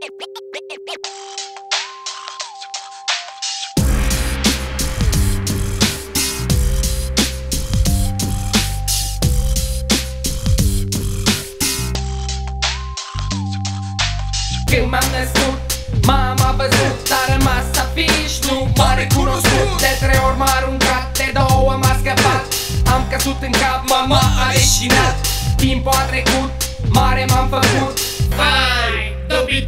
Când m-am născut, mama văzut Dar rămas afiș, nu m-a recunoscut. De trei ori m-a aruncat, de două m-a scăpat. Am căzut în cap, mama a leșinat Timpul a trecut, mare m-am făcut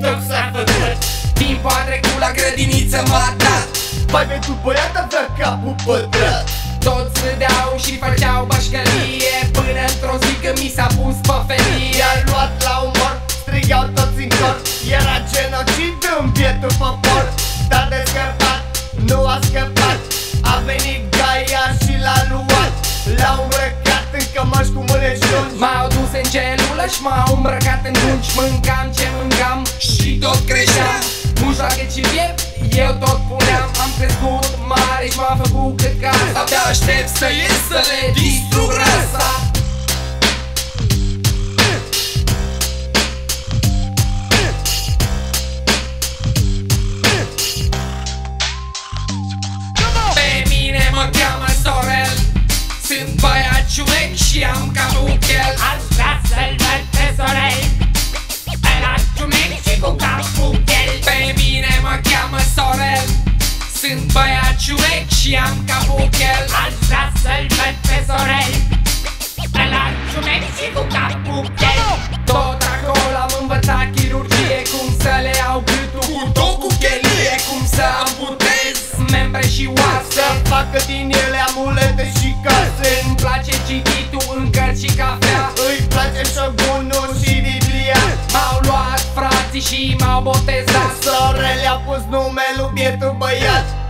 Vai, dobitoc s-a făcut. Timpul a trecut, la grădiniță m-a dat. Vai, pentru băiat avea capul pătrat Toți râdeau și făceau bașcălie Până într-o zi când mi s-a pus pe felie. I-a luat la umor, strigau toți în cor. Era genocid în bietul popor celulă și m-au îmbrăcat în dungi Mâncam ce mâncam și tot creșteam. Mușoache și piept, eu tot puneam. Am crescut mare și m-am făcut cât casa Abia aștept să ies să le distrug rasa. Pe mine mă cheamă Sorel. Sunt băiat ciumec și am capul chel. Aș Sunt băiat ciumec și am capul chel Aș vrea să-l văd pe Sorel. Ăla ciumec și cu capul chel Tot acolo am învățat chirurgie Cum să le iau gâtul cu tot cu chelie Cum să amputez membre și oase Să facă din ele amulete și case. Îmi place cititul în cărți și cafea. Îi place șogunul și Biblia. M-au luat frații și m-au botezat. Sorel i-a pus nume lui bietul băiat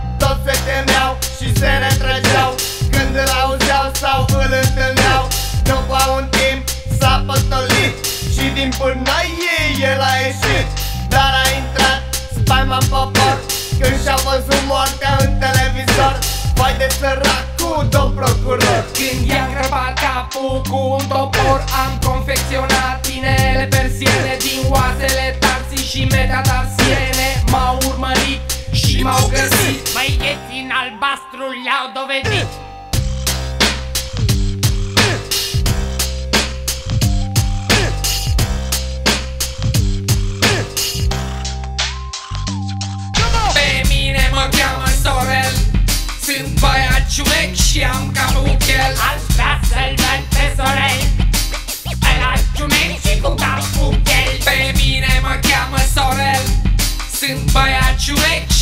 se retrăgeau Când îl auzeau sau îl întâlneau. După un timp s-a potolit Și din pârnaie el a ieșit. Dar a intrat spaima în popor Când și-a văzut moartea în televizor. Vai de săracul domn procuror. Când i-am crăpat capul cu un topor Am confecționat inele persiene Din oasele tarsii și metatarsiene M-au urmărit și m-au găsit. Băieții în albastru le-au dovedit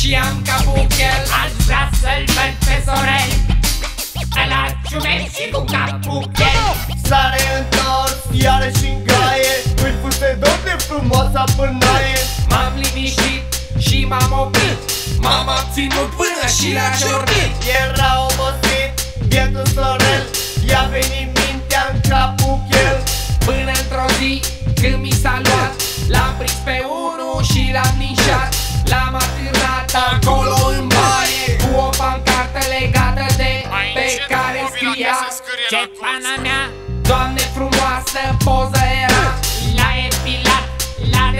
și am capul chel Aș vrea să-l văd pe Sorel. Ăla ciumec și cu capul chel S-are întors iarăși în gaie Îi puse dor de frumoasa pârnaie. M-am liniștit și m-am oprit M-am abținut până și la ciornit. Era obosit, bietul Sorel I-a venit mintea în capul chel Până într-o zi când mi s-a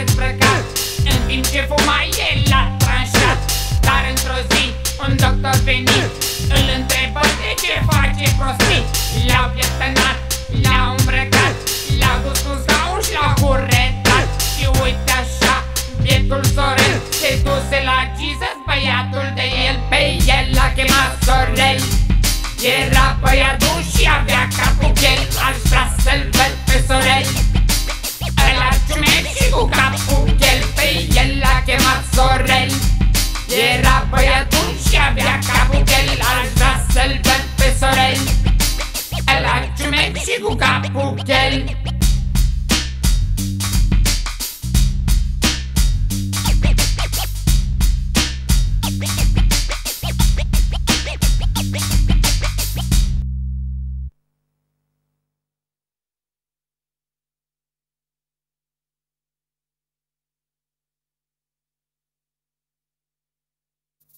dezbrăcat. În timp ce fuma el l-a tranșat Dar într-o zi un doctor venit Îl întrebă de ce face prostii L-au pieptănat, l-au îmbrăcat L-au dus cu scaun și l-au curetat Și uite așa, bietul Sorel Se duse la Jesus,